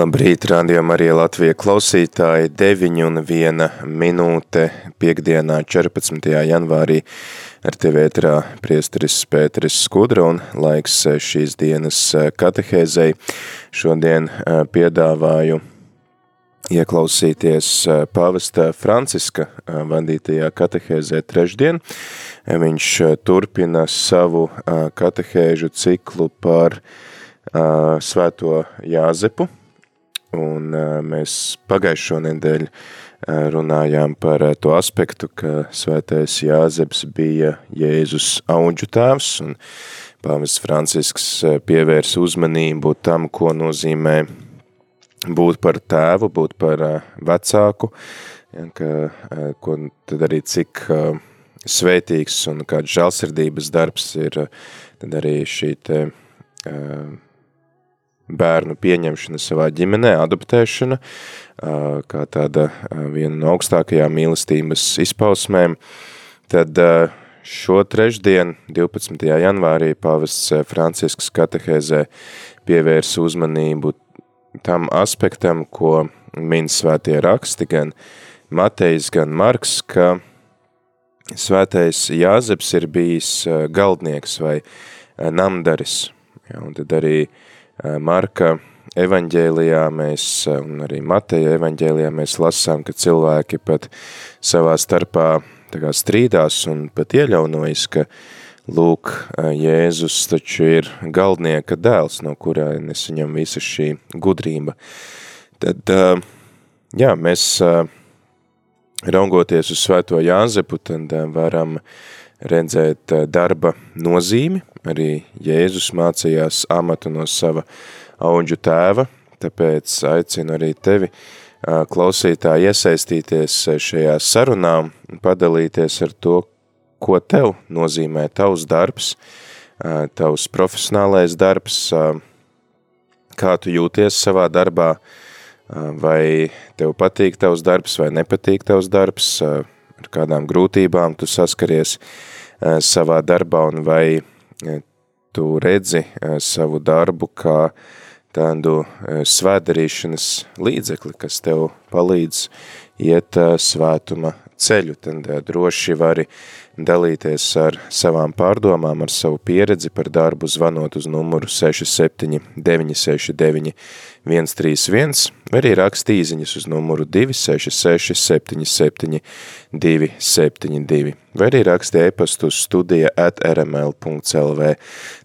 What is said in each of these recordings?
Labrīt, rādījumā arī Latvija klausītāji 9 un 1 minūte piekdienā 14. janvārī ar tevi ētrā priesteris Pēteris Skudra un laiks šīs dienas katehēzei. Šodien piedāvāju ieklausīties pavasta Franciska vadītajā katehēzē trešdien. Viņš turpina savu katehēžu ciklu par svēto Jāzepu, Un mēs pagājušo nedēļu runājām par to aspektu, ka svētais Jāzeps bija Jēzus auģu tēvs, un pāvis Francisks pievērs uzmanību tam, ko nozīmē būt par tēvu, būt par vecāku, ka, ko tad arī cik svētīgs un kāds žalsirdības darbs ir tad arī šī te bērnu pieņemšana savā ģimenē, adoptēšana, kā tāda viena no augstākajām mīlestības izpausmēm, tad šo trešdien, 12. janvārī, pavests Francisks katehēzē pievērs uzmanību tam aspektam, ko min svētie raksti, gan Matejs, gan Marks, ka svētais Jāzeps ir bijis galdnieks vai namdaris. Ja, un tad arī uh, Marka evaņģēlijā mēs, eh, un arī Mateja evaņģēlijā mēs lasām, ka cilvēki pat savā starpā tā kā strīdās un pat ieļaunojas, ka lūk, eh, Jēzus taču ir galdnieka dēls, no kurā nes viņam visa šī gudrība. Tad, jā, mēs raugoties uz svēto Jāzepu, tad varam redzēt darba nozīmi, Arī Jēzus mācījās amatu no sava auģu tēva, tāpēc aicinu arī tevi klausītāji iesaistīties šajā sarunā un padalīties ar to, ko tev nozīmē tavs darbs, tavs profesionālais darbs, kā tu jūties savā darbā, vai tev patīk tavs darbs vai nepatīk tavs darbs, ar kādām grūtībām tu saskaries savā darbā un vai tu redzi eh, savu darbu kā tādu eh, svētdarīšanas līdzekli, kas tev palīdz iet eh, svētuma ceļu, tad droši vari dalīties ar savām pārdomām, ar savu pieredzi par darbu, zvanot uz numuru 67969 131, vai arī rakst īziņas uz numuru 266 77 272, vai arī raksti e-pastu uz studija at rml.lv,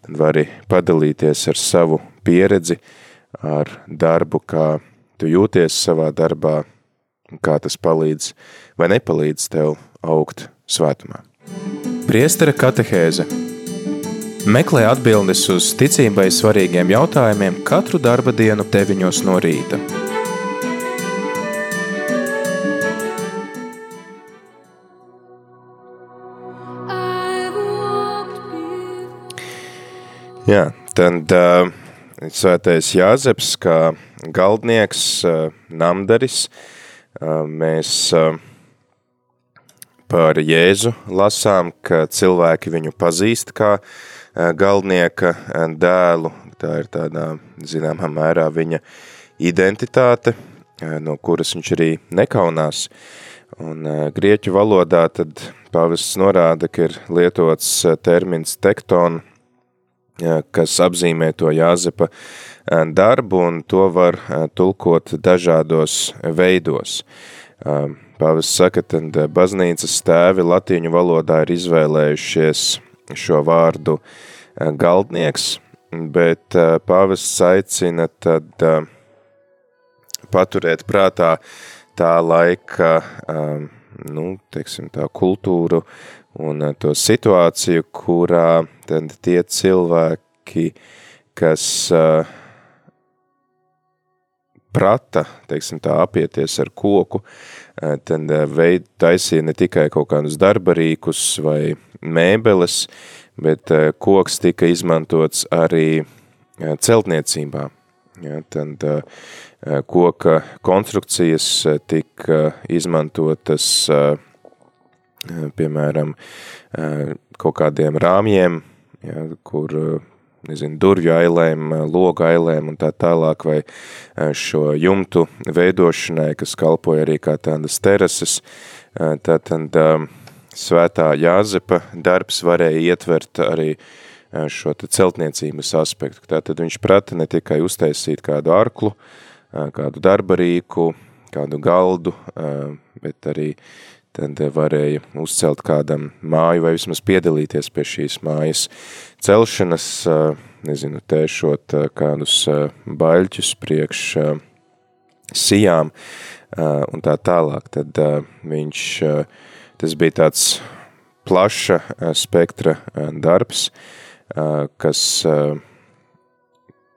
tad vari padalīties ar savu pieredzi, ar darbu, kā tu jūties savā darbā, kā tas palīdz vai nepalīdz tev augt svētumā. Priestera katehēze Meklē atbildes uz ticībai svarīgiem jautājumiem katru darba dienu 9 no rīta. Jā, tad uh, svētais Jāzeps kā galdnieks, uh, namdaris, uh, mēs uh, par Jēzu lasām, ka cilvēki viņu pazīst kā galvnieka dēlu. Tā ir tādā, zināmā mērā, viņa identitāte, no kuras viņš arī nekaunās. Un grieķu valodā tad pavests norāda, ka ir lietots termins tekton, kas apzīmē to Jāzepa darbu, un to var tulkot dažādos veidos. Pāvis saka, tad eh, baznīcas tēvi latīņu valodā ir izvēlējušies šo vārdu eh, galdnieks, bet eh, pāvis aicina tad paturēt prātā tā laika, nu, teiksim, tā kultūru un to situāciju, kurā tad tie cilvēki, kas uh, prata, teiksim tā, apieties ar koku, tad veid taisīja ne tikai kaut kādus darbarīkus vai mēbeles, bet koks tika izmantots arī celtniecībā. Ja, tad koka konstrukcijas tika izmantotas, piemēram, kaut kādiem rāmjiem, ja, kur nezinu, durvju ailēm, loga ailēm un tā tālāk, vai šo jumtu veidošanai, kas kalpoja arī kā tādas terases, tātad svētā Jāzepa darbs varēja ietvert arī šo celtniecības aspektu. Tātad viņš prata ne tikai uztaisīt kādu arklu, kādu darbarīku, kādu galdu, bet arī tad varēja uzcelt kādam māju vai vismaz piedalīties pie šīs mājas celšanas, nezinu, tēšot kādus baļķus priekš sijām un tā tālāk. Tad viņš, tas bija tāds plaša spektra darbs, kas,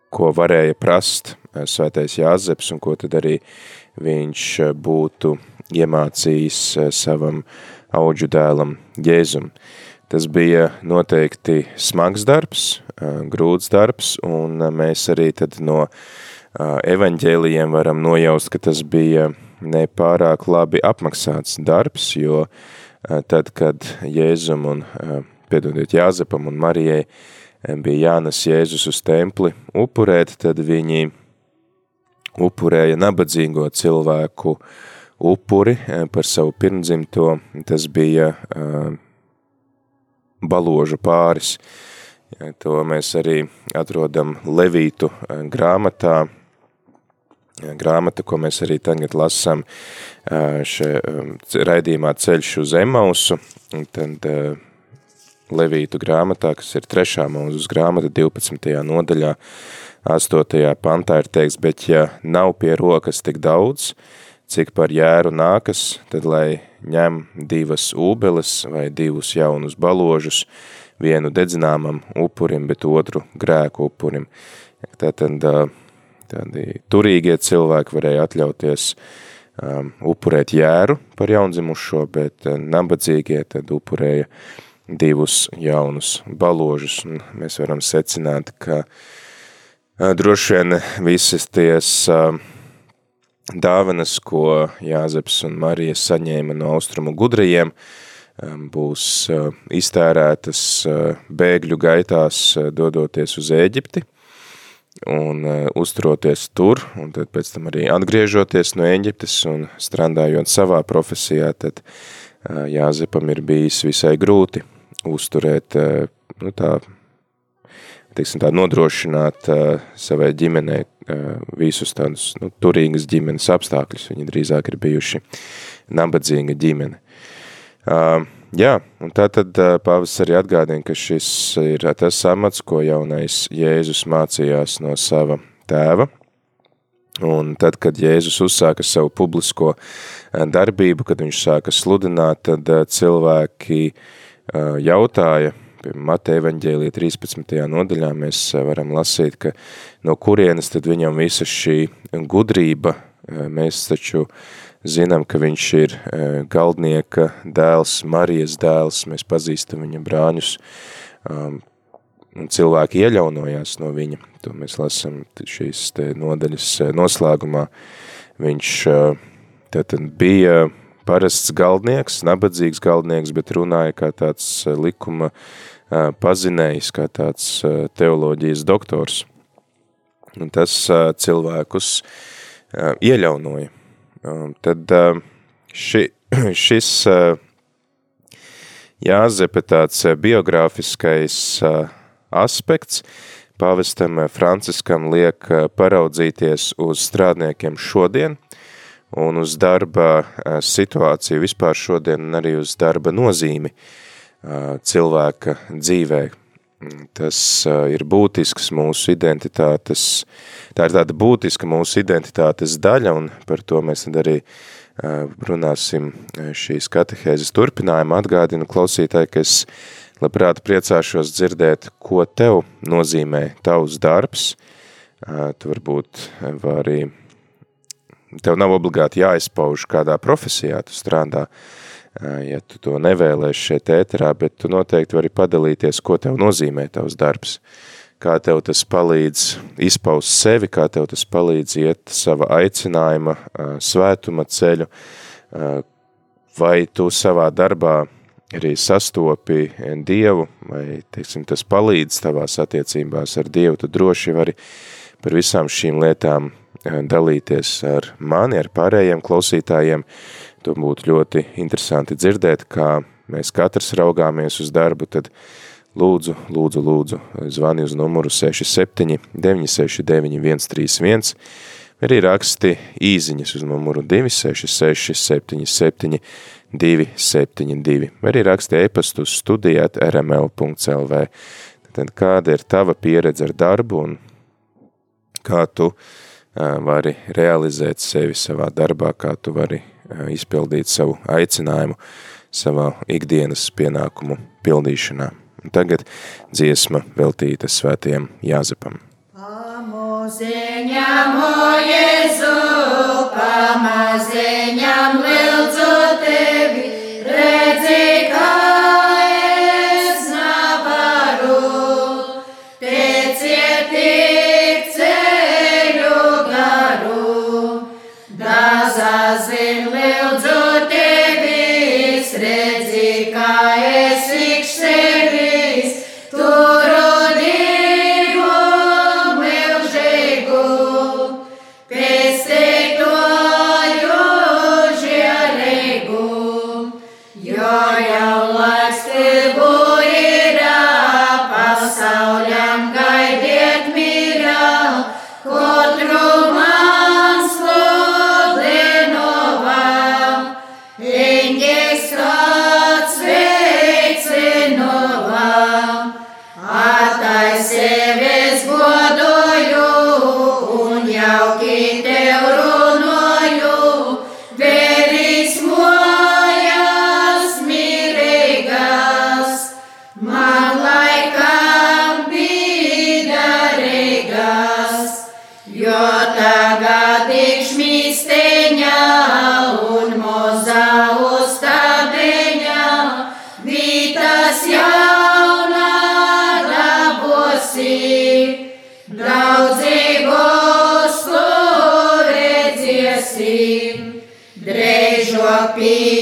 ko varēja prast svētais Jāzeps un ko tad arī viņš būtu iemācījis savam auģu dēlam Jēzum. Tas bija noteikti smags darbs, grūts darbs, un mēs arī tad no evaņģēlijiem varam nojaust, ka tas bija nepārāk labi apmaksāts darbs, jo tad, kad Jēzum un, piedodiet, Jāzepam un Marijai bija jānes Jēzus uz templi upurēt, tad viņi upurēja nabadzīgo cilvēku upuri par savu pirmdzimto, tas bija baložu pāris. To mēs arī atrodam Levītu eh, grāmatā, grāmata, ko mēs arī tagad lasām eh, še raidījumā ceļš uz Emausu, un tad eh, Levītu grāmatā, kas ir trešā mūzus grāmata 12. nodaļā, 8. pantā ir teiks, bet ja nav pie rokas tik daudz, cik par jēru nākas, tad lai ņem divas ūbeles vai divus jaunus baložus, vienu dedzināmam upurim, bet otru grēku upurim. Tātad tādi turīgie cilvēki varēja atļauties um, upurēt jēru par jaundzimušo, bet nabadzīgie tad upurēja divus jaunus baložus. Un mēs varam secināt, ka uh, droši vien visas ties uh, dāvanas, ko Jāzeps un Marija saņēma no austrumu gudrajiem, būs iztērētas bēgļu gaitās dodoties uz Ēģipti un uzturoties tur, un tad pēc tam arī atgriežoties no Ēģiptes un strādājot savā profesijā, tad Jāzepam ir bijis visai grūti uzturēt nu, tā teiksim, tā, nodrošināt uh, savai ģimenei uh, visus tādus nu, turīgas ģimenes apstākļus. Viņi drīzāk ir bijuši nabadzīga ģimene. Uh, jā, un tā tad uh, pāvis arī atgādina, ka šis ir tas amats, ko jaunais Jēzus mācījās no sava tēva. Un tad, kad Jēzus uzsāka savu publisko darbību, kad viņš sāka sludināt, tad cilvēki jautāja, Mateja evaņģēlija 13. nodaļā mēs eh, varam lasīt, ka no kurienes tad viņam visa šī gudrība, eh, mēs taču zinām, ka viņš ir eh, galdnieka dēls, Marijas dēls, mēs pazīstam viņa brāņus, um, un cilvēki ieļaunojās no viņa, to mēs lasam šīs te nodaļas noslēgumā, viņš tātad bija parasts galdnieks, nabadzīgs galdnieks, bet runāja kā tāds likuma pazinējis kā tāds teoloģijas doktors. Un tas cilvēkus ieļaunoja. Tad ši, šis Jāzepe tāds biogrāfiskais aspekts pavestam Franciskam liek paraudzīties uz strādniekiem šodien un uz darba situāciju vispār šodien un arī uz darba nozīmi. Uh, cilvēka dzīvē. Tas ir būtisks mūsu identitātes, tā ir tāda būtiska mūsu identitātes daļa, un par to mēs tad arī runāsim šīs katehēzes turpinājumu. Atgādinu klausītāji, ka es labprāt priecāšos dzirdēt, ko tev nozīmē tavs darbs. Tu varbūt vari, tev nav obligāti jāizpauž kādā profesijā, tu strādā, ja tu to nevēlēsi šeit ēterā, bet tu noteikti vari padalīties, ko tev nozīmē tavs darbs kā tev tas palīdz izpaust sevi, kā tev tas palīdz iet sava aicinājuma, svētuma ceļu, vai tu savā darbā arī sastopi Dievu, vai, teiksim, tas palīdz tavās attiecībās ar Dievu, tu droši vari par visām šīm lietām dalīties ar mani, ar pārējiem klausītājiem. To būtu ļoti interesanti dzirdēt, kā mēs katrs raugāmies uz darbu, tad Lūdzu, lūdzu, lūdzu, zvani uz numuru 67 969 131, arī raksti īziņas uz numuru 266 77 272, arī raksti e-pastu studijāt rml.lv. Tad kāda ir tava pieredze ar darbu un kā tu vari realizēt sevi savā darbā, kā tu vari izpildīt savu aicinājumu savā ikdienas pienākumu pildīšanā. Tagad dziesma veltīta svētiem Jāzepam. Pamozeņam, o Jēzu, pamazeņam, dabosi, draudzīgos slovēdziesim, dreižo pieņems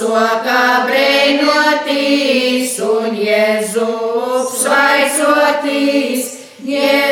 soka breinotīs un Jēzus svaicoties, Jēzus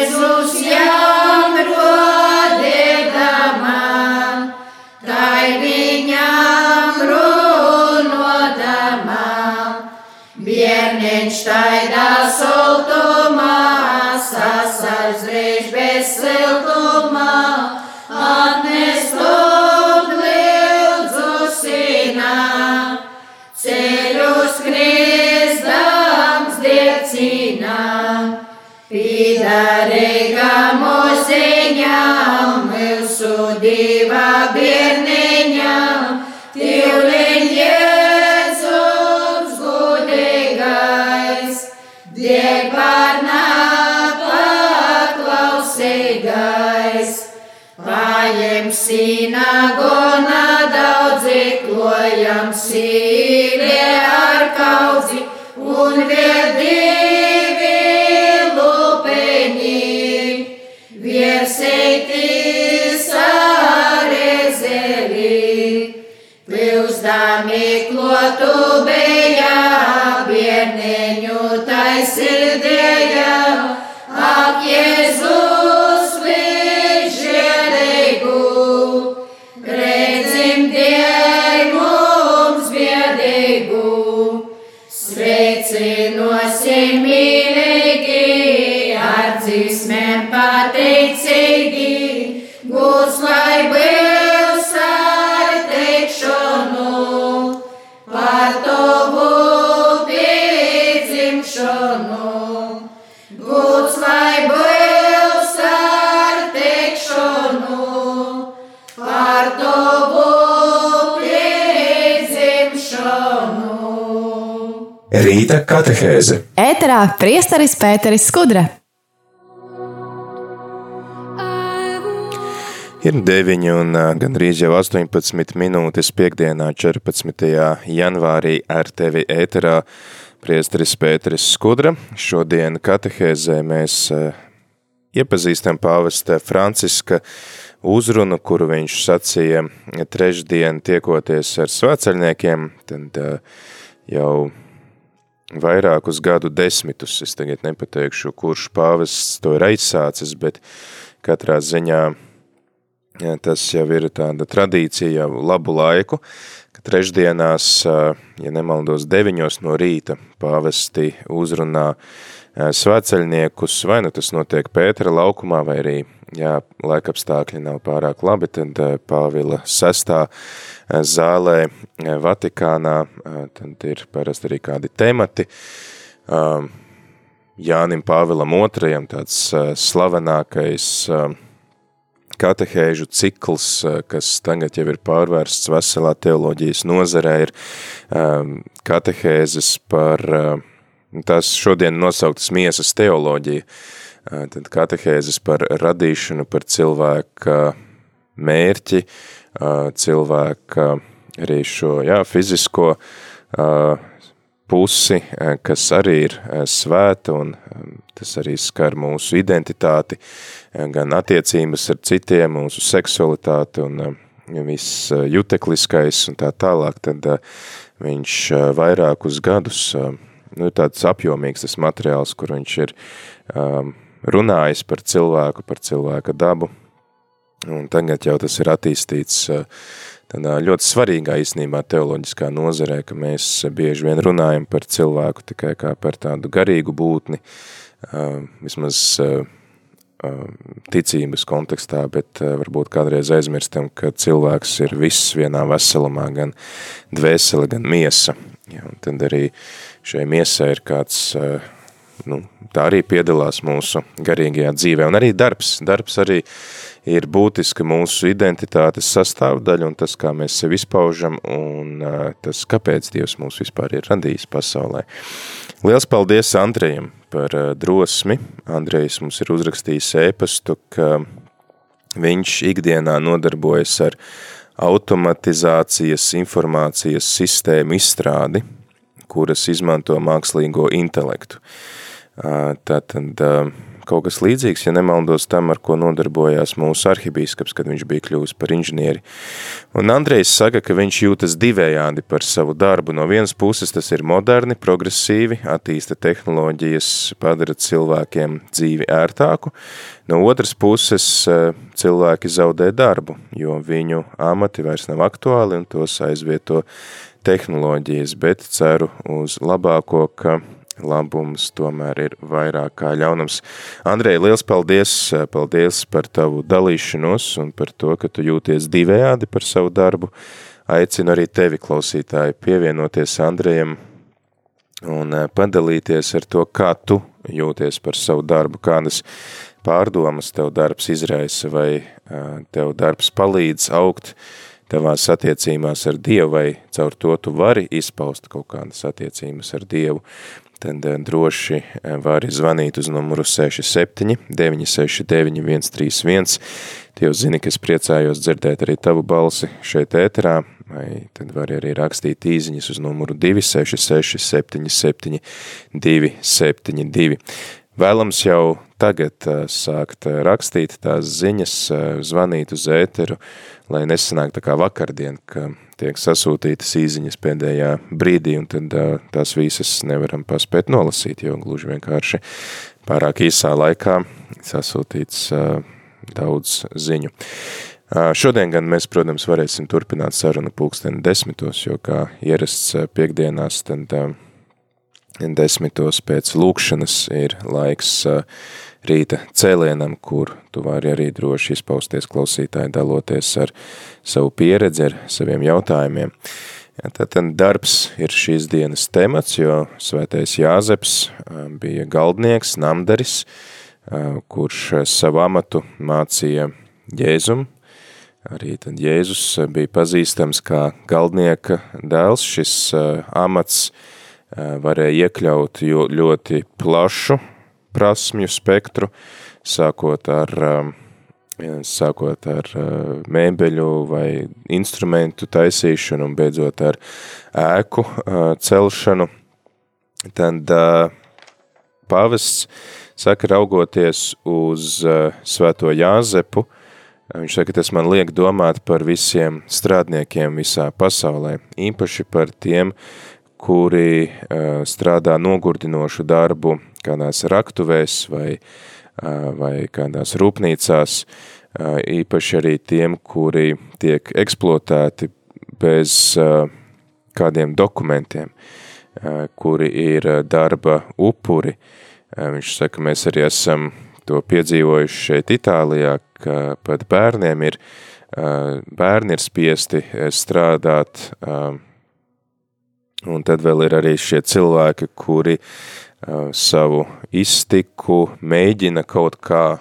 pilsdami klotu beja, bierneņu taisildēja, Rīta katehēze. Ēterā priesteris Pēteris Skudra. Ir 9 un gandrīz jau 18 minūtes piekdienā 14. janvārī ar tevi ēterā priesteris Pēteris Skudra. Šodien katehēzē mēs iepazīstam pāvesta Franciska uzrunu, kuru viņš sacīja trešdien tiekoties ar svēceļniekiem, tad jau vairākus gadu desmitus, es tagad nepateikšu, kurš pāvests to ir aizsācis, bet katrā ziņā Jā, tas jau ir tāda tradīcija jau labu laiku, trešdienās, ja nemaldos deviņos no rīta, pāvesti uzrunā svētceļniekus, vai nu tas notiek Pētera laukumā, vai arī, jā, laikapstākļi nav pārāk labi, tad Pāvila sestā zālē Vatikānā, tad ir parasti arī kādi temati, Jānim Pāvilam otrajam tāds slavenākais katehēžu cikls, kas tagad jau ir pārvērsts veselā teoloģijas nozarē, ir um, katehēzes par, uh, tās šodien nosauktas miesas teoloģija, uh, tad katehēzes par radīšanu, par cilvēka mērķi, cilvēka arī šo, jā, fizisko pusi, kas arī ir svēta un tas arī skar mūsu identitāti, gan attiecības ar citiem, mūsu seksualitāti un viss jutekliskais un tā tālāk, tad viņš vairākus gadus, nu, tāds apjomīgs tas materiāls, kur viņš ir runājis par cilvēku, par cilvēka dabu, un tagad jau tas ir attīstīts tādā ļoti svarīgā īstenībā teoloģiskā nozarē, ka mēs bieži vien runājam par cilvēku tikai kā par tādu garīgu būtni, vismaz ticības kontekstā, bet varbūt kādreiz aizmirstam, ka cilvēks ir viss vienā veselumā, gan dvēsele, gan miesa. Ja, un tad arī šai miesai ir kāds, nu, tā arī piedalās mūsu garīgajā dzīvē, un arī darbs, darbs arī ir būtiski mūsu identitātes sastāvdaļa un tas, kā mēs sevi izpaužam un tas, kāpēc Dievs mūs vispār ir radījis pasaulē. Liels paldies Andrejam par drosmi. Andrejs mums ir uzrakstījis ēpastu, ka viņš ikdienā nodarbojas ar automatizācijas informācijas sistēmu izstrādi, kuras izmanto mākslīgo intelektu. Tātad kaut kas līdzīgs, ja nemaldos tam, ar ko nodarbojās mūsu arhibīskaps, kad viņš bija kļuvis par inženieri. Un Andrejs saka, ka viņš jūtas divējādi par savu darbu. No vienas puses tas ir moderni, progresīvi, attīsta tehnoloģijas, padara cilvēkiem dzīvi ērtāku. No otras puses eh, cilvēki zaudē darbu, jo viņu amati vairs nav aktuāli un tos aizvieto tehnoloģijas, bet ceru uz labāko, ka labums tomēr ir vairāk kā ļaunums. Andrej, liels paldies, paldies par tavu dalīšanos un par to, ka tu jūties divējādi par savu darbu. Aicinu arī tevi, klausītāji, pievienoties Andrejam un eh, padalīties ar to, kā tu jūties par savu darbu, kādas pārdomas tev darbs izraisa vai eh, tev darbs palīdz augt tavās attiecībās ar Dievu vai caur to tu vari izpaust kaut kādas attiecības ar Dievu tad eh, droši eh, vari zvanīt uz numuru 67 969 131. Tie jau zini, ka es priecājos dzirdēt arī tavu balsi šeit ēterā, vai tad vari arī rakstīt īziņas uz numuru 266 77 272. Vēlams jau tagad uh, sākt rakstīt tās ziņas, zvanīt uz ēteru, lai nesanāk tā kā vakardien, ka tiek sasūtītas īziņas pēdējā brīdī, un tad tās visas nevaram paspēt nolasīt, jo gluži vienkārši pārāk īsā laikā sasūtīts daudz ziņu. Šodien gan mēs, protams, varēsim turpināt sarunu pulksteni desmitos, jo kā ierasts piekdienās, tad desmitos pēc lūkšanas ir laiks uh, rīta cēlienam, kur tu vari arī droši izpausties klausītāji, daloties ar savu pieredzi, ar saviem jautājumiem. Ja, tad darbs ir šīs dienas temats, jo svētais Jāzeps bija galdnieks, namdaris, kurš savu amatu mācīja Jēzum. Arī tad Jēzus bija pazīstams kā galdnieka dēls. Šis amats varēja iekļaut ļoti plašu prasmju spektru, sākot ar, um, sākot ar uh, mēbeļu vai instrumentu taisīšanu un beidzot ar ēku uh, celšanu, tad uh, pavests saka, raugoties uz svēto Jāzepu, viņš saka, tas man liek domāt par visiem strādniekiem visā pasaulē, īpaši par tiem, kuri strādā nogurdinošu darbu kādās raktuvēs vai, vai kādās rūpnīcās, īpaši arī tiem, kuri tiek eksploatēti bez kādiem dokumentiem, kuri ir darba upuri. Viņš saka, mēs arī esam to piedzīvojuši šeit Itālijā, ka pat bērniem ir, bērni ir spiesti strādāt, un tad vēl ir arī šie cilvēki, kuri savu iztiku mēģina kaut kā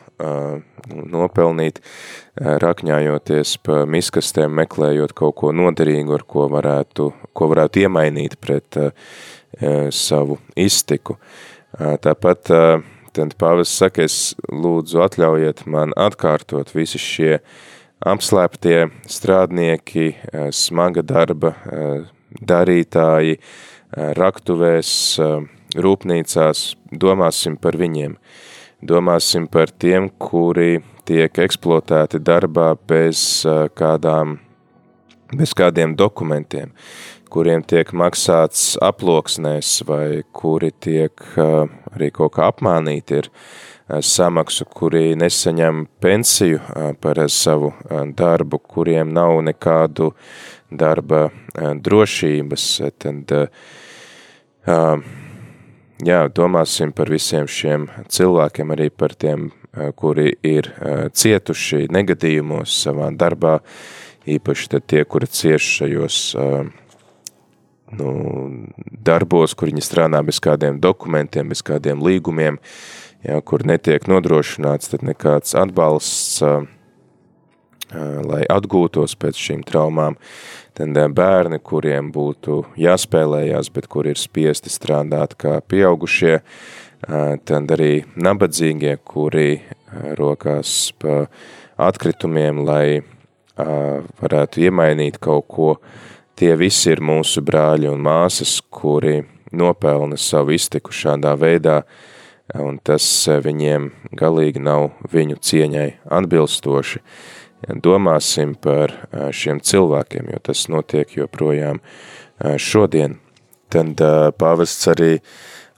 nopelnīt, rakņājoties pa miskastēm, meklējot kaut ko noderīgu, ar ko varētu, ko varētu iemainīt pret savu iztiku. Tāpat tad pāvis saka, es lūdzu atļaujiet man atkārtot visi šie apslēptie strādnieki, smaga darba darītāji, raktuvēs, rūpnīcās, domāsim par viņiem. Domāsim par tiem, kuri tiek eksploatēti darbā bez kādām, bez kādiem dokumentiem, kuriem tiek maksāts aploksnēs vai kuri tiek arī kaut kā apmānīti ir samaksu, kuri nesaņem pensiju par savu darbu, kuriem nav nekādu darba drošības, tad uh, jā, domāsim par visiem šiem cilvēkiem, arī par tiem, kuri ir cietuši negadījumos savā darbā, īpaši tad tie, kuri cieš šajos nu, darbos, kur viņi strādā bez kādiem dokumentiem, bez kādiem līgumiem, jā, kur netiek nodrošināts tad nekāds atbalsts, lai atgūtos pēc šīm traumām, tad bērni, kuriem būtu jāspēlējās, bet kuri ir spiesti strādāt kā pieaugušie, tad arī nabadzīgie, kuri rokās pa atkritumiem, lai varētu iemainīt kaut ko, tie visi ir mūsu brāļi un māsas, kuri nopelna savu iztiku šādā veidā, un tas viņiem galīgi nav viņu cieņai atbilstoši. Domāsim par šiem cilvēkiem, jo tas notiek joprojām šodien. Tad pāvests arī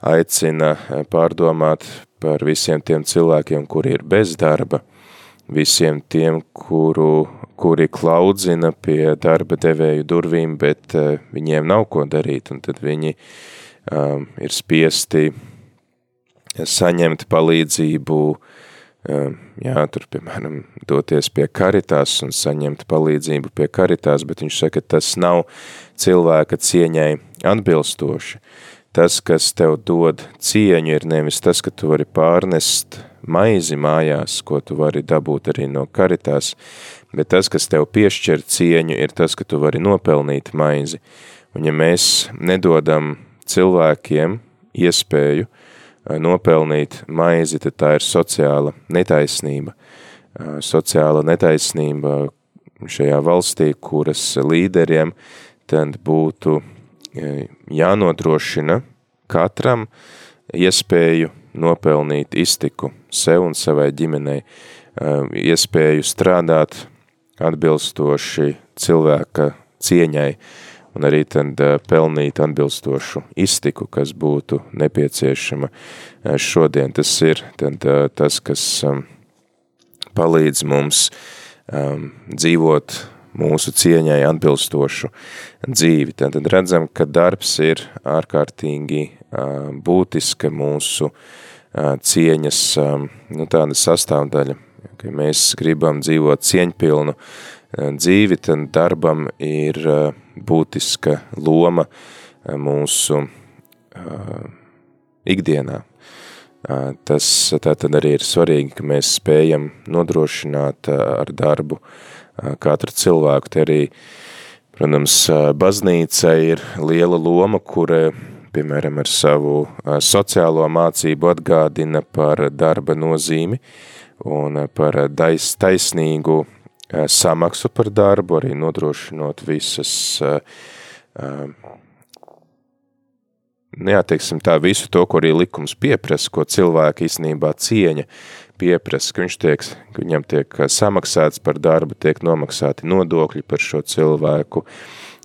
aicina pārdomāt par visiem tiem cilvēkiem, kuri ir bez darba, visiem tiem, kuru, kuri klaudzina pie darba devēju durvīm, bet uh, viņiem nav ko darīt, un tad viņi um, ir spiesti saņemt palīdzību, um, jā, tur, piemēram, doties pie karitās un saņemt palīdzību pie karitās, bet viņš saka, tas nav cilvēka cieņai atbilstoši. Tas, kas tev dod cieņu, ir nevis tas, ka tu vari pārnest maizi mājās, ko tu vari dabūt arī no karitās, bet tas, kas tev piešķir cieņu, ir tas, ka tu vari nopelnīt maizi. Un ja mēs nedodam cilvēkiem iespēju eh, nopelnīt maizi, tad tā ir sociāla netaisnība. Sociāla netaisnība šajā valstī, kuras līderiem tad būtu jānodrošina katram iespēju nopelnīt iztiku sev un savai ģimenei, iespēju strādāt atbilstoši cilvēka cieņai un arī tad pelnīt atbilstošu iztiku, kas būtu nepieciešama šodien. Tas ir tad tas, kas palīdz mums dzīvot mūsu cieņai atbilstošu dzīvi. Tad redzam, ka darbs ir ārkārtīgi būtiska mūsu cieņas nu, tāda sastāvdaļa. Ja mēs gribam dzīvot cieņpilnu dzīvi, tad darbam ir būtiska loma mūsu ikdienā. Tas tātad arī ir svarīgi, ka mēs spējam nodrošināt ar darbu katru cilvēku. Te arī, protams, baznīca ir liela loma, kura, piemēram, ar savu sociālo mācību atgādina par darba nozīmi un par taisnīgu samaksu par darbu, arī nodrošinot visas nu jā, teiksim tā, visu to, ko arī likums pieprasa, ko cilvēki īstenībā cieņa pieprasa, ka viņš tiek, ka viņam tiek samaksāts par darbu, tiek nomaksāti nodokļi par šo cilvēku,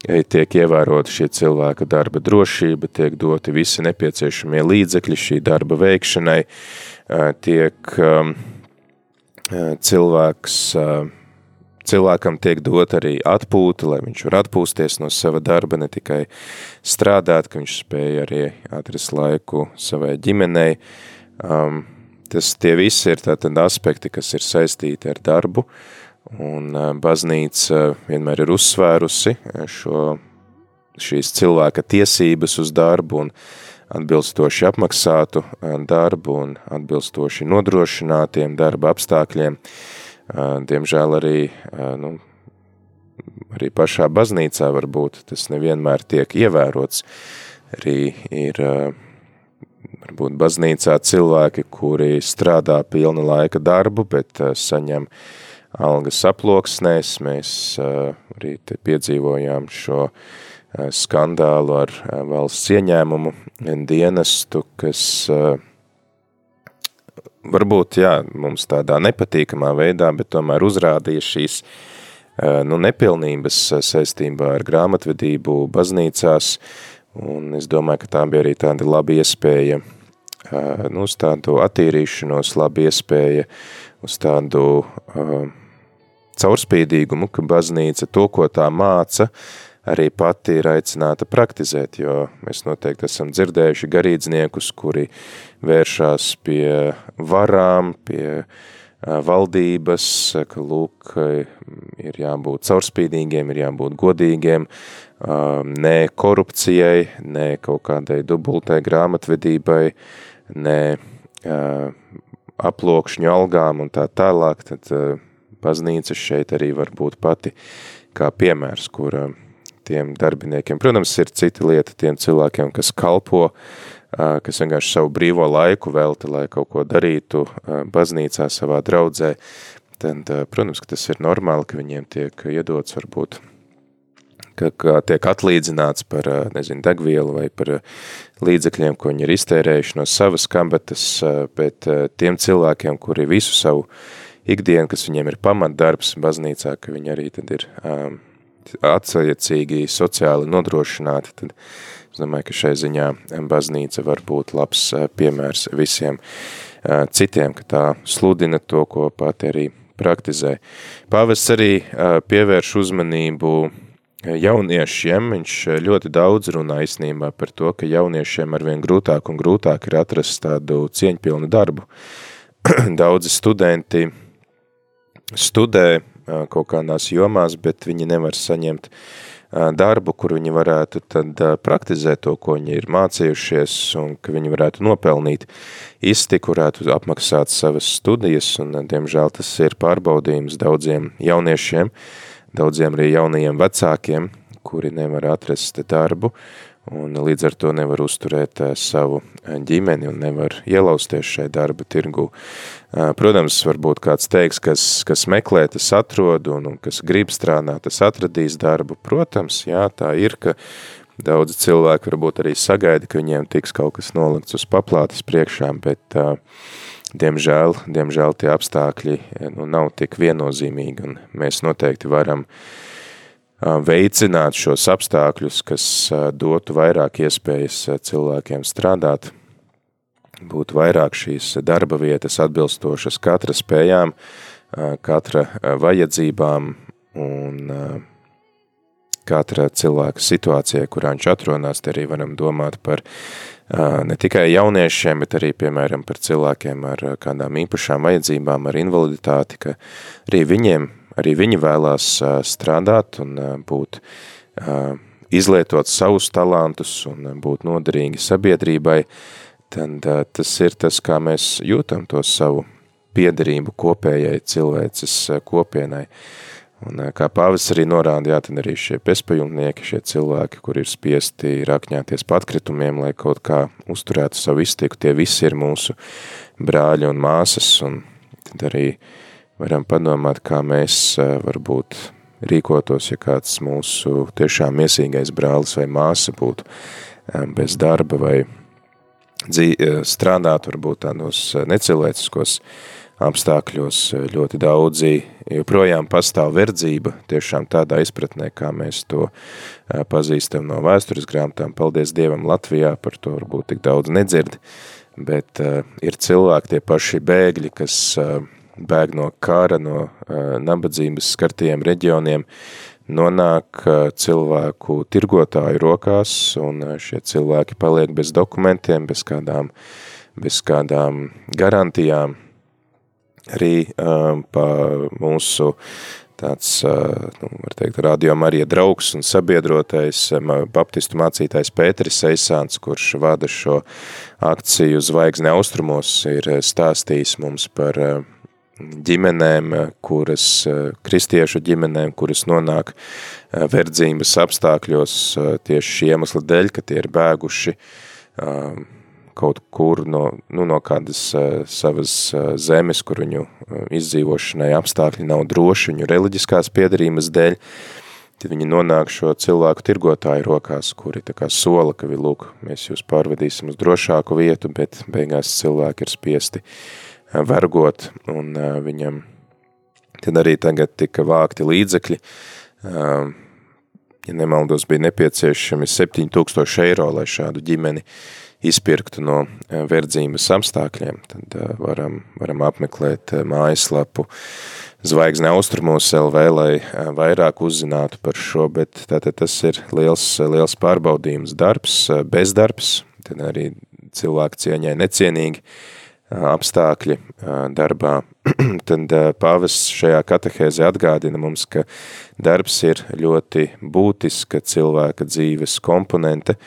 tiek ievērota šī cilvēka darba drošība, tiek doti visi nepieciešamie līdzekļi šī darba veikšanai, tiek cilvēks cilvēkam tiek dot arī atpūta, lai viņš var atpūsties no sava darba, ne tikai strādāt, ka viņš spēja arī atrast laiku savai ģimenei. Um, tas tie visi ir tātad aspekti, kas ir saistīti ar darbu, un baznīca vienmēr ir uzsvērusi šo, šīs cilvēka tiesības uz darbu un atbilstoši apmaksātu darbu un atbilstoši nodrošinātiem darba apstākļiem. Uh, Diemžēl arī, nu, arī pašā baznīcā varbūt tas nevienmēr tiek ievērots. Arī ir varbūt baznīcā cilvēki, kuri strādā pilna laika darbu, bet saņem algas aploksnēs. Mēs arī te piedzīvojām šo skandālu ar valsts ieņēmumu dienestu, kas varbūt, jā, mums tādā nepatīkamā veidā, bet tomēr uzrādīja šīs nu, nepilnības saistībā ar grāmatvedību baznīcās, un es domāju, ka tā bija arī tāda laba iespēja nu, uz tādu attīrīšanos, laba iespēja uz tādu uh, caurspīdīgumu, ka baznīca to, ko tā māca, arī pati ir aicināta praktizēt, jo mēs noteikti esam dzirdējuši garīdzniekus, kuri vēršās pie varām, pie valdības, ka lūk, ir jābūt caurspīdīgiem, ir jābūt godīgiem, ne korupcijai, ne kaut kādai dubultai grāmatvedībai, ne aplokšņu algām un tā tālāk, tad baznīca šeit arī var būt pati kā piemērs, kur tiem darbiniekiem. Protams, ir cita lieta tiem cilvēkiem, kas kalpo, kas vienkārši savu brīvo laiku velta, lai kaut ko darītu baznīcā savā draudzē, tad, protams, ka tas ir normāli, ka viņiem tiek iedots varbūt ka, ka tiek atlīdzināts par, nezinu, degvielu vai par līdzekļiem, ko viņi ir iztērējuši no savas kabatas, bet tiem cilvēkiem, kuri visu savu ikdienu, kas viņiem ir pamatdarbs baznīcā, ka viņi arī tad ir um, atsajacīgi sociāli nodrošināti, tad es domāju, ka šai ziņā baznīca var būt labs piemērs visiem citiem, ka tā sludina to, ko pati arī praktizē. Pāvests arī pievērš uzmanību jauniešiem, viņš ļoti daudz runā īstenībā par to, ka jauniešiem arvien grūtāk un grūtāk ir atrast tādu cieņpilnu darbu. Daudzi studenti studē kaut kādās jomās, bet viņi nevar saņemt darbu, kur viņi varētu tad praktizēt to, ko viņi ir mācījušies un ka viņi varētu nopelnīt iztiku, varētu apmaksāt savas studijas un, diemžēl, tas ir pārbaudījums daudziem jauniešiem, daudziem arī jaunajiem vecākiem, kuri nevar atrast darbu un līdz ar to nevar uzturēt savu ģimeni un nevar ielausties šai darba tirgu. Protams, varbūt kāds teiks, kas, kas meklē, tas atrod, un, un kas grib strādāt, tas atradīs darbu. Protams, jā, tā ir, ka daudzi cilvēki varbūt arī sagaida, ka viņiem tiks kaut kas nolikts uz paplātes priekšām, bet diemžēl, diemžēl tie apstākļi nu, nav tik viennozīmīgi, un mēs noteikti varam veicināt šos apstākļus, kas dotu vairāk iespējas cilvēkiem strādāt, būtu vairāk šīs darba vietas atbilstošas katra spējām, katra vajadzībām un katra cilvēka situācija, kurā viņš atrodas, te arī varam domāt par ne tikai jauniešiem, bet arī, piemēram, par cilvēkiem ar kādām īpašām vajadzībām, ar invaliditāti, ka arī viņiem, arī viņi vēlās strādāt un būt izlietot savus talantus un būt noderīgi sabiedrībai, tad tas ir tas, kā mēs jūtam to savu piederību kopējai cilvēces kopienai. Un kā pāvis arī norāda, jā, tad arī šie bezpajumtnieki, šie cilvēki, kur ir spiesti rakņāties pa atkritumiem, lai kaut kā uzturētu savu iztieku, tie visi ir mūsu brāļi un māsas, un tad arī varam padomāt, kā mēs varbūt rīkotos, ja kāds mūsu tiešām miesīgais brālis vai māsa būtu bez darba vai Eh, strādāt varbūt tādos eh, necilvēciskos apstākļos eh, ļoti daudzi joprojām pastāv verdzība, tiešām tādā izpratnē, kā mēs to pazīstam no vēstures grāmatām. Paldies Dievam Latvijā, par to varbūt tik daudz nedzird, bet ir cilvēki tie paši bēgļi, kas bēg no kara, no nabadzības skartajiem reģioniem, nonāk cilvēku tirgotāju rokās, un šie cilvēki paliek bez dokumentiem, bez kādām, bez kādām garantijām. Arī um, pa mūsu tāds, nu, var teikt, radio Marija draugs un sabiedrotais baptistu mācītājs Pēteris Eisāns, kurš vada šo akciju Zvaigzne austrumos, ir stāstījis mums par ģimenēm, kuras, kristiešu ģimenēm, kuras nonāk eh, verdzības apstākļos eh, tieši šī iemesla dēļ, ka tie ir bēguši eh, kaut kur no, nu, no kādas savas zemes, kur viņu izdzīvošanai apstākļi nav droši, viņu reliģiskās piedarības dēļ, tad viņi nonāk šo cilvēku tirgotāju rokās, kuri tā kā sola, ka, lūk, mēs jūs pārvedīsim uz drošāku vietu, bet beigās cilvēki ir spiesti uh, vergot, un viņam tad arī tagad tika vākti līdzekļi, ja nemaldos, bija nepieciešami 7000 eiro, lai šādu ģimeni izpirktu no verdzības apstākļiem, tad varam, varam apmeklēt mājaslapu Zvaigzne austrumos LV, lai vairāk uzzinātu par šo, bet tātad tas ir liels, liels pārbaudījums darbs, bezdarbs, tad arī cilvēku cieņai necienīgi, apstākļi darbā, tad pāvests šajā katehēzē atgādina mums, ka darbs ir ļoti būtiska cilvēka dzīves komponente,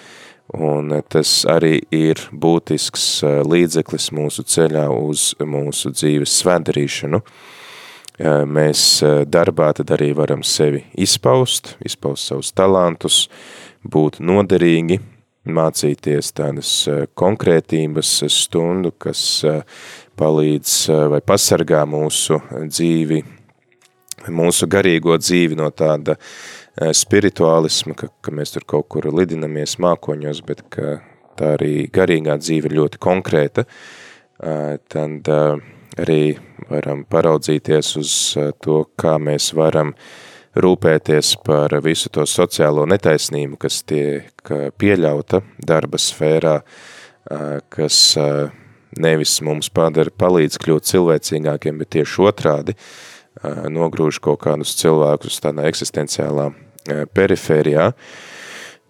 un tas arī ir būtisks līdzeklis mūsu ceļā uz mūsu dzīves svētdarīšanu. Mēs darbā tad arī varam sevi izpaust, izpaust savus talantus, būt noderīgi, mācīties tādas eh, konkrētības stundu, kas eh, palīdz eh, vai pasargā mūsu dzīvi, mūsu garīgo dzīvi no tāda spirituālisma, ka, ka mēs tur kaut kur lidinamies mākoņos, bet ka tā arī garīgā dzīve ir ļoti konkrēta, tad arī varam paraudzīties uz to, kā mēs varam rūpēties par visu to sociālo netaisnību, kas tiek pieļauta darba sfērā, kas nevis mums padara palīdz kļūt cilvēcīgākiem, bet tieši otrādi nogrūž kaut kādus cilvēkus tādā eksistenciālā perifērijā,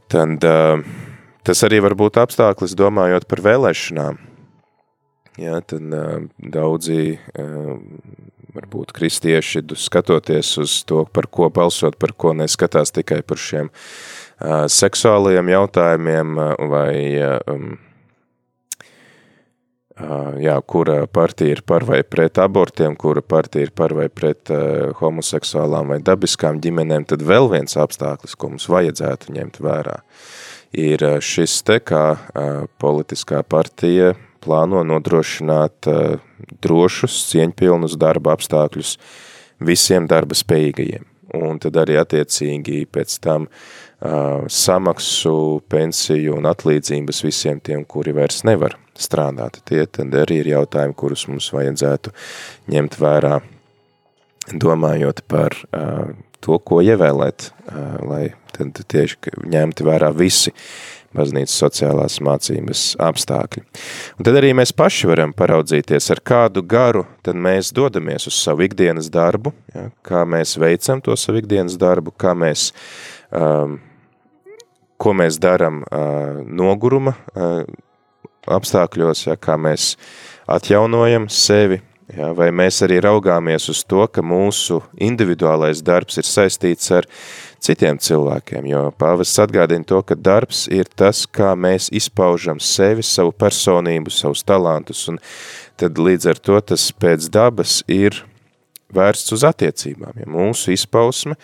tad tas arī var būt apstākļis domājot par vēlēšanām. Ja, tad daudzi varbūt kristieši skatoties uz to, par ko balsot, par ko neskatās tikai par šiem seksuālajiem jautājumiem vai um, jā, kura partija ir par vai pret abortiem, kura partija ir par vai pret uh, homoseksuālām vai dabiskām ģimenēm, tad vēl viens apstākļus, ko mums vajadzētu ņemt vērā, ir šis te, kā uh, politiskā partija plāno nodrošināt uh, drošus, cieņpilnus darba apstākļus visiem darba spējīgajiem. Un tad arī attiecīgi pēc tam uh, samaksu, pensiju un atlīdzības visiem tiem, kuri vairs nevar strādāt. Tie tad arī ir jautājumi, kurus mums vajadzētu ņemt vērā, domājot par uh, to, ko ievēlēt, lai tad tieši ņemti vērā visi baznīcas sociālās mācības apstākļi. Un tad arī mēs paši varam paraudzīties, ar kādu garu tad mēs dodamies uz savu ikdienas darbu, ja, kā mēs veicam to savu ikdienas darbu, kā mēs, um, ko mēs daram uh, noguruma uh, apstākļos, ja, kā mēs atjaunojam sevi, ja, vai mēs arī raugāmies uz to, ka mūsu individuālais darbs ir saistīts ar citiem cilvēkiem, jo pāvests atgādina to, ka darbs ir tas, kā mēs izpaužam sevi, savu personību, savus talantus, un tad līdz ar to tas pēc dabas ir vērsts uz attiecībām. Ja mūsu izpausme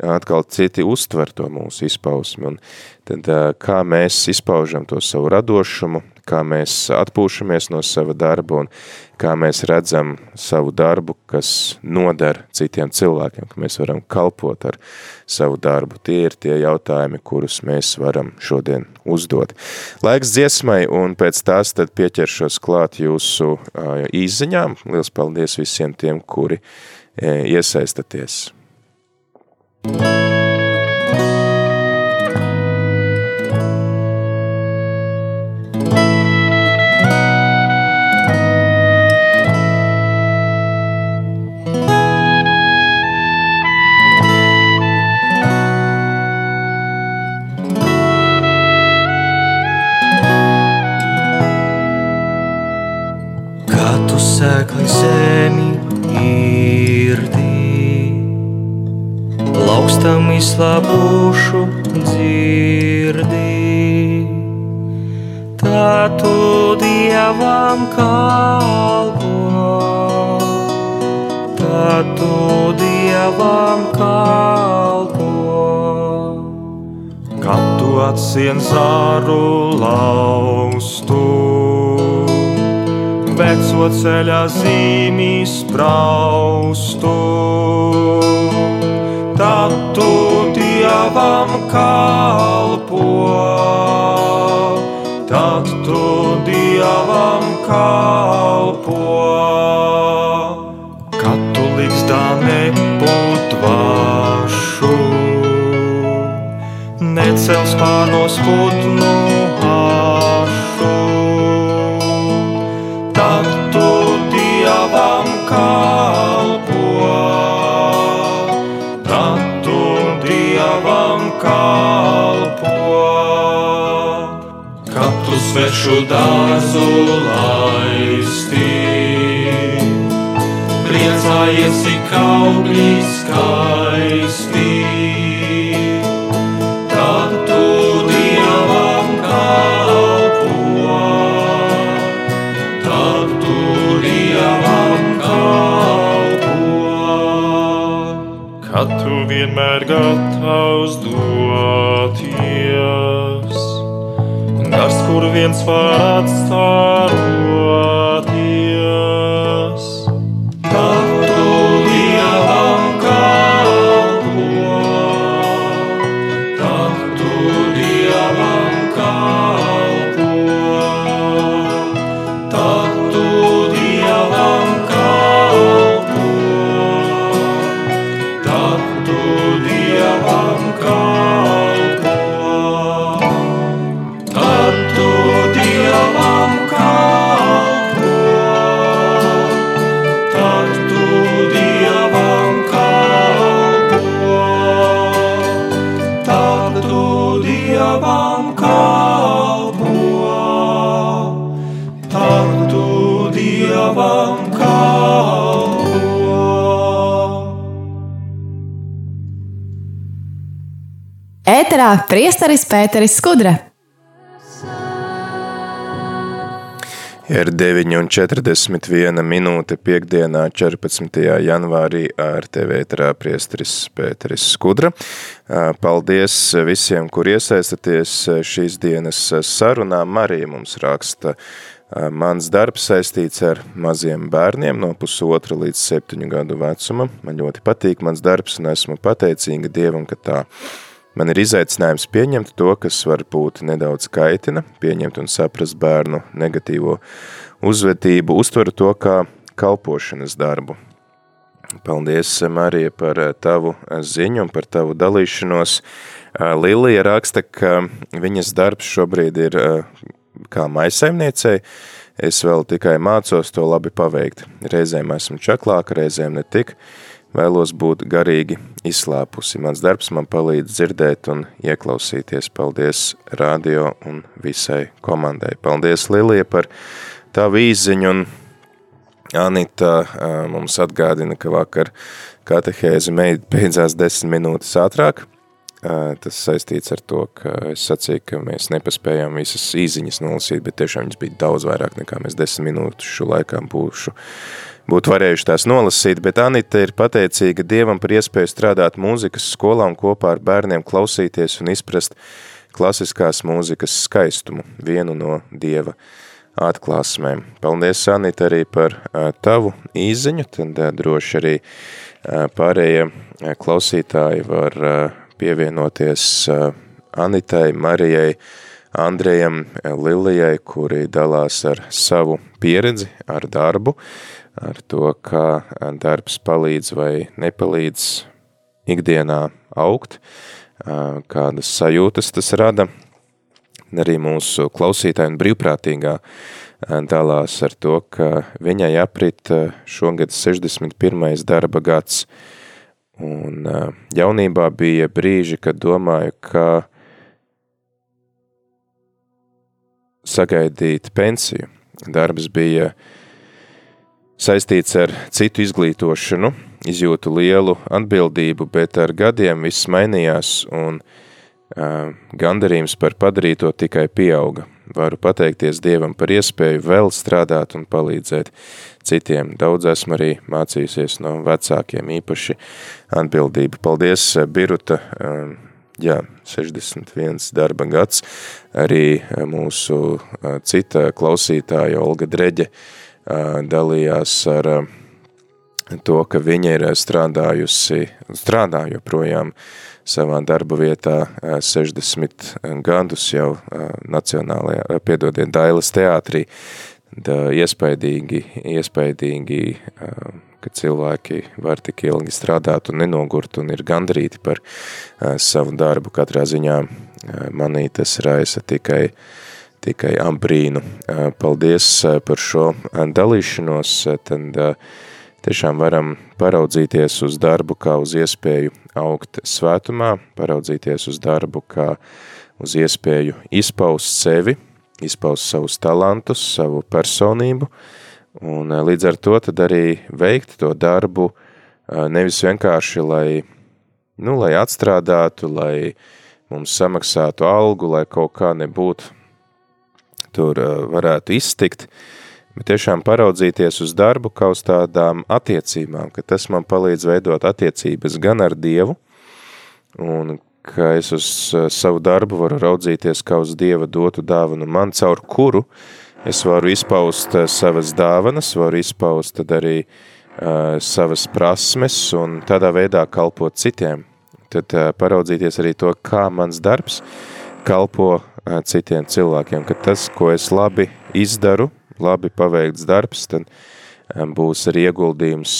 atkal citi uztver to mūsu izpausmi, un tad kā mēs izpaužam to savu radošumu, kā mēs atpūšamies no sava darba un kā mēs redzam savu darbu, kas noder citiem cilvēkiem, ka mēs varam kalpot ar savu darbu. Tie ir tie jautājumi, kurus mēs varam šodien uzdot. Laiks dziesmai un pēc tās tad pieķeršos klāt jūsu uh, īziņām. Liels paldies visiem tiem, kuri uh, iesaistaties. Thank you. Sēkli zemi irdī. Laukstam izslāpušu dzirdī, tā tu dievam kalpo, tā tu dievam kalpo. Kad tu atsien zāru laustu, veco ceļa zīmīs spraustu. Tad tu dievam kalpo, tad tu dievam kalpo. Kad tu liks tā nebūt vašu, necels pārnos putnu svešu dārzu laisti. Priecājies, cik augļi skaisti. Tad tu Dievam kalpo, tad tu Dievam kalpo. Kad tu vienmēr gatavs viens var atstāroties. Ēterā priesteris Pēteris Skudra. Ir 9,41 minūte piekdienā, 14. janvārī ar TV ēterā priesteris Pēteris Skudra. Paldies visiem, kur iesaistaties šīs dienas sarunā. Marija mums raksta, mans darbs saistīts ar maziem bērniem no pusotra līdz septiņu gadu vecuma. Man ļoti patīk mans darbs un esmu pateicīga Dievam, ka tā Man ir izaicinājums pieņemt to, kas varbūt nedaudz kaitina, pieņemt un saprast bērnu negatīvo uzvedību, uztveru to kā kalpošanas darbu. Paldies, Marija, par tavu ziņu un par tavu dalīšanos. Lilija raksta, ka viņas darbs šobrīd ir kā maisaimniecei. Es vēl tikai mācos to labi paveikt. Reizēm esmu čaklāka, reizēm ne tik. Vēlos būt garīgi izslāpusi. Mans darbs man palīdz dzirdēt un ieklausīties. Paldies radio un visai komandai. Paldies, Lilija, par tavu īziņu un Anita mums atgādina, ka vakar katehēzi beidzās desmit minūtes ātrāk. Tas saistīts ar to, ka es sacīju, ka mēs nepaspējām visas īziņas nolasīt, bet tiešām viņas bija daudz vairāk nekā mēs desmit minūtes šo laikā būšu būtu varējuši tās nolasīt, bet Anita ir pateicīga Dievam par iespēju strādāt mūzikas skolā un kopā ar bērniem klausīties un izprast klasiskās mūzikas skaistumu, vienu no Dieva atklāsmēm. Paldies, Anita, arī par tavu īziņu, tad droši arī pārējie klausītāji var pievienoties Anitai, Marijai, Andrejam, Lilijai, kuri dalās ar savu pieredzi, ar darbu, ar to, kā darbs palīdz vai nepalīdz ikdienā augt, kādas sajūtas tas rada. Arī mūsu klausītāji un brīvprātīgā dalās ar to, ka viņai aprit šogad 61. darba gads, un jaunībā bija brīži, kad domāju, ka sagaidīt pensiju. Darbs bija uh, saistīts ar citu izglītošanu, izjūtu lielu atbildību, bet ar gadiem viss mainījās un uh, gandarījums par padarīto tikai pieauga. Varu pateikties Dievam par iespēju vēl strādāt un palīdzēt citiem. Daudz esmu arī mācījusies no vecākiem, īpaši atbildību. Paldies, Biruta, uh, jā, 61 darba gads, arī mūsu cita klausītāja Olga Dreģe, uh, dalījās ar to, ka viņa ir strādājusi, strādā joprojām savā darba vietā 60 gadus jau Nacionālajā, piedodiet, Dailas teātrī. Da, iespaidīgi, iespaidīgi, ka cilvēki var tik ilgi strādāt un nenogurt un ir gandrīti par savu darbu. Katrā ziņā manī tas raisa tikai uh, tikai ambrīnu. Paldies par šo dalīšanos, tad tiešām varam paraudzīties uz darbu kā uz iespēju augt svētumā, paraudzīties uz darbu kā uz iespēju izpaust sevi, izpaust savus talantus, savu personību, un līdz ar to tad arī veikt to darbu nevis vienkārši, lai, nu, lai atstrādātu, lai mums samaksātu algu, lai kaut kā nebūtu tur uh, varētu iztikt, bet tiešām paraudzīties uz darbu kā uz tādām attiecībām, ka tas man palīdz veidot attiecības gan ar Dievu, un ka es uz uh, savu darbu varu raudzīties kā uz Dieva dotu dāvanu man, caur kuru es varu izpaust uh, savas dāvanas, varu izpaust tad arī uh, savas prasmes un tādā veidā kalpot citiem. Tad uh, paraudzīties arī to, kā mans darbs kalpo citiem cilvēkiem, ka tas, ko es labi izdaru, labi paveikts darbs, tad būs arī ieguldījums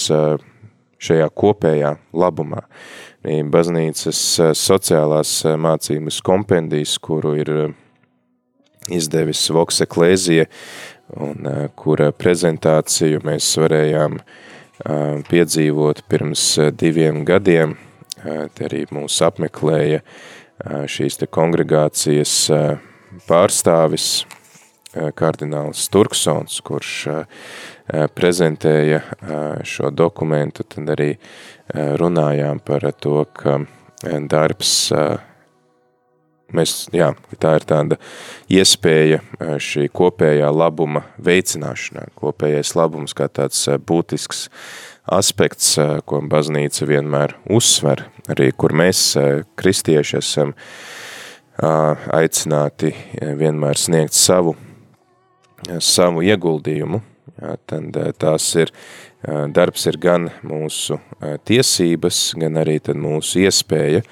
šajā kopējā labumā. Baznīcas sociālās mācības kompendijas, kuru ir izdevis Voks Eklēzija, un kura prezentāciju mēs varējām piedzīvot pirms diviem gadiem. Te arī mūs apmeklēja šīs te kongregācijas pārstāvis kardināls Turksons, kurš prezentēja šo dokumentu, tad arī runājām par to, ka darbs mēs, jā, tā ir tāda iespēja šī kopējā labuma veicināšanā, kopējais labums kā tāds būtisks aspekts, ko baznīca vienmēr uzsver, arī kur mēs, kristieši, esam aicināti vienmēr sniegt savu, savu ieguldījumu, jā, tad tās ir, darbs ir gan mūsu tiesības, gan arī tad mūsu iespēja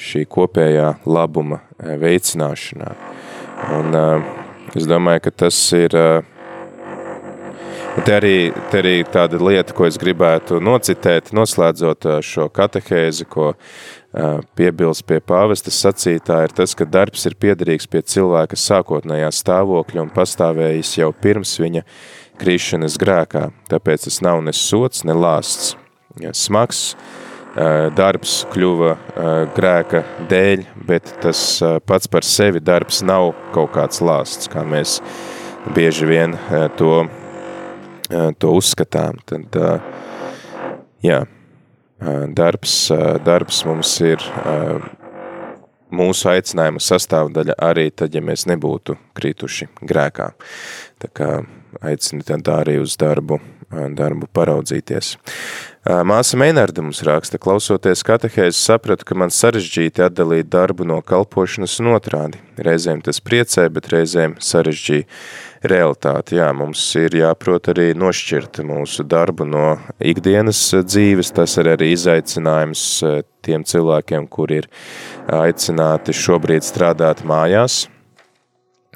šī kopējā labuma veicināšanā. Un es domāju, ka tas ir Te arī, te arī tāda lieta, ko es gribētu nocitēt, noslēdzot šo katehēzi, ko piebilst pie pāvestas sacītā, ir tas, ka darbs ir piederīgs pie cilvēka sākotnējā stāvokļa un pastāvējis jau pirms viņa krīšanas grēkā. Tāpēc tas nav ne sots, ne lāsts. Smags darbs kļuva grēka dēļ, bet tas pats par sevi darbs nav kaut kāds lāsts, kā mēs bieži vien to to uzskatām, tad jā, darbs, darbs mums ir mūsu aicinājuma sastāvdaļa arī tad, ja mēs nebūtu krituši grēkā. Tā kā aicinu tad arī uz darbu, darbu paraudzīties. Māsa Meinarda mums raksta, klausoties katehēzi, sapratu, ka man sarežģīti atdalīt darbu no kalpošanas un otrādi. Reizēm tas priecē, bet reizēm sarežģīja realitāti. Jā, mums ir jāprot arī nošķirt mūsu darbu no ikdienas dzīves. Tas ir arī izaicinājums tiem cilvēkiem, kuri ir aicināti šobrīd strādāt mājās.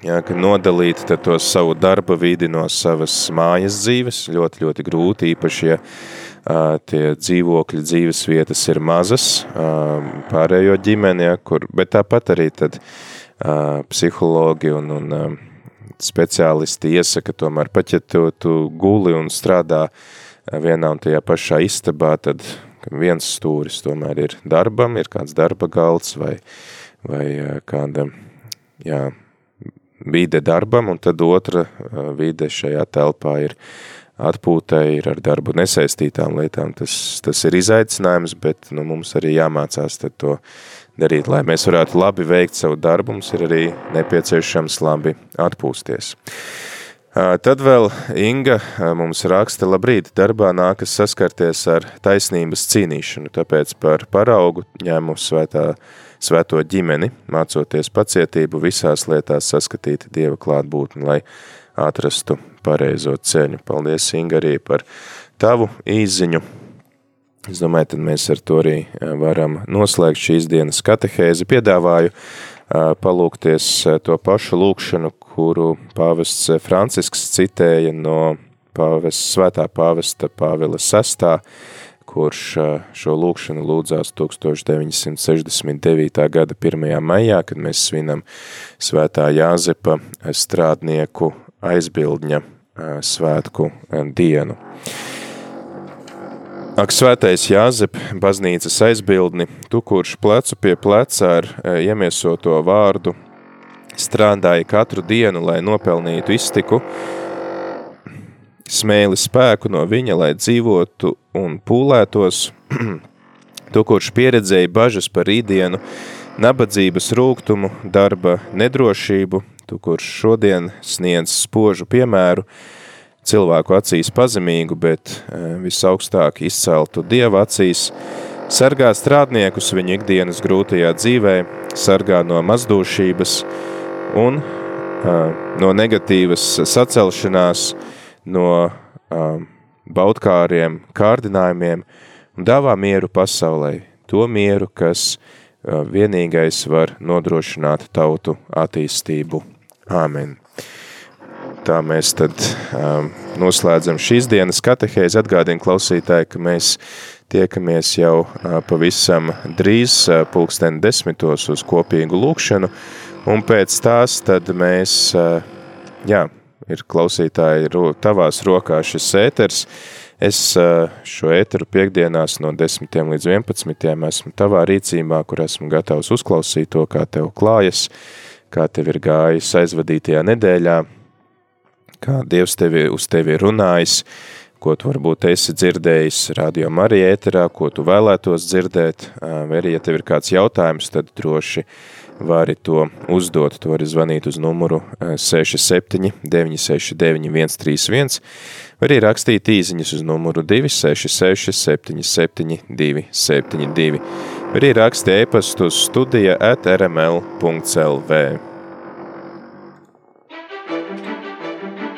Jā, ka nodalīt to savu darba vidi no savas mājas dzīves ļoti, ļoti grūti, īpaši, ja tie dzīvokļi, dzīves vietas ir mazas, pārējo ģimeni, ja, kur, bet tāpat arī tad psihologi un, un speciālisti iesaka tomēr, pat ja tu, tu guli un strādā vienā un tajā pašā istabā, tad viens stūris tomēr ir darbam, ir kāds darba galds vai, vai kāda, jā, vide darbam, un tad otra vide šajā telpā ir atpūtai, ir ar darbu nesaistītām lietām. Tas, tas ir izaicinājums, bet nu, mums arī jāmācās to darīt. Lai mēs varētu labi veikt savu darbu, mums ir arī nepieciešams labi atpūsties. Tad vēl Inga mums raksta, labrīt, darbā nākas saskarties ar taisnības cīnīšanu, tāpēc par paraugu ņēmu svētā, svēto ģimeni, mācoties pacietību visās lietās saskatīt Dieva klātbūtni, lai atrastu pareizo ceļu. Paldies, Inga, arī par tavu īziņu. Es domāju, tad mēs ar to arī varam noslēgt šīs dienas katehēzi. Piedāvāju palūkties to pašu lūkšanu, kuru pāvests Francisks citēja no pāvests, svētā pāvesta Pāvila sestā, kurš šo lūkšanu lūdzās 1969. gada 1. maijā, kad mēs svinam svētā Jāzepa strādnieku aizbildņa svētku dienu. Ak, svētais Jāzep, baznīcas aizbildni, tu, kurš plecu pie pleca ar iemiesoto vārdu, strādāja katru dienu, lai nopelnītu iztiku, smēli spēku no viņa, lai dzīvotu un pūlētos, tu, kurš pieredzēja bažas par rītdienu, nabadzības rūgtumu, darba nedrošību, tu, kurš šodien sniedz spožu piemēru, cilvēku acīs pazemīgu, bet e, visaugstāk izceltu dieva acīs, sargā strādniekus viņu ikdienas grūtajā dzīvē, sargā no mazdūšības un uh, no negatīvas sacelšanās, no uh, baudkāriem, kārdinājumiem un dāvā mieru pasaulē, to mieru, kas vienīgais var nodrošināt tautu attīstību. Āmen. Tā mēs tad um, noslēdzam šīs dienas katehēzi. Atgādinu klausītāji, ka mēs tiekamies jau uh, pavisam drīz uh, pulksten desmitos uz kopīgu lūkšanu, un pēc tās tad mēs, uh, jā, ir klausītāji tavās rokās šis ēters, Es šo ēteru piekdienās no 10 līdz 11 esmu tavā rīcībā, kur esmu gatavs uzklausīt to, kā tev klājas, kā tev ir gājis aizvadītajā nedēļā, kā Dievs tevi, uz tevi runājis, ko tu varbūt esi dzirdējis radio Marija ēterā, ko tu vēlētos dzirdēt, vai arī, ja tev ir kāds jautājums, tad droši vari to uzdot, tu vari zvanīt uz numuru 67 969 131, vai arī rakstīt īziņas uz numuru 266 77 272, vai arī raksti e-pastu uz studija at rml.lv.